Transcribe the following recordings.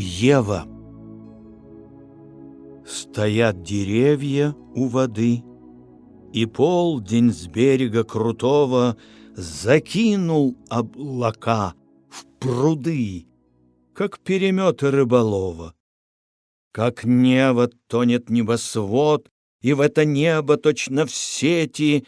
Ева. Стоят деревья у воды, И полдень с берега крутого Закинул облака в пруды, Как переметы рыболова. Как небо тонет небосвод, И в это небо точно в сети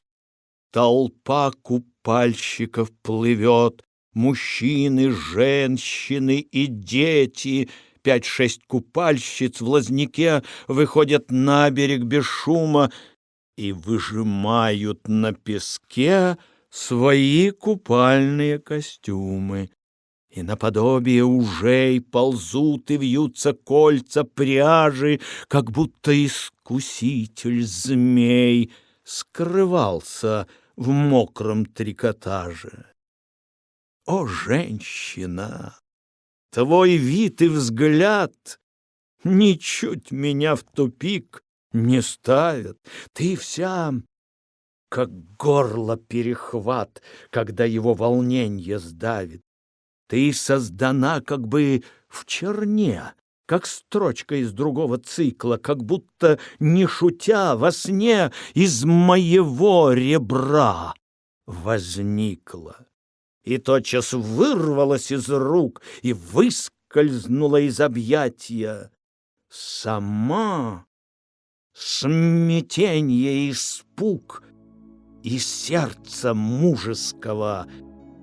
Толпа купальщиков плывет, Мужчины, женщины и дети, пять-шесть купальщиц в лазнике выходят на берег без шума и выжимают на песке свои купальные костюмы. И наподобие ужей ползут и вьются кольца пряжи, как будто искуситель змей скрывался в мокром трикотаже. О, женщина! Твой вид и взгляд Ничуть меня в тупик не ставят. Ты вся как горло перехват, Когда его волнение сдавит. Ты создана как бы в черне, Как строчка из другого цикла, Как будто, не шутя, во сне Из моего ребра возникла и тотчас вырвалась из рук и выскользнула из объятия. Сама смятенье и испуг и сердца мужеского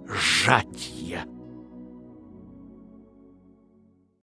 жатья.